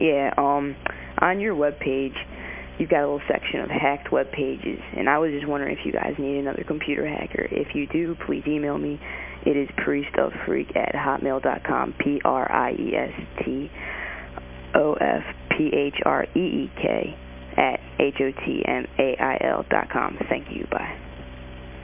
Yeah, um, on your web page, you've got a little section of hacked web pages, and I was just wondering if you guys need another computer hacker. If you do, please email me. It is priestofphreek at hotmail.com, P-R-I-E-S-T-O-F-P-H-R-E-E-K at H-O-T-M-A-I-L dot com. Thank you. Bye.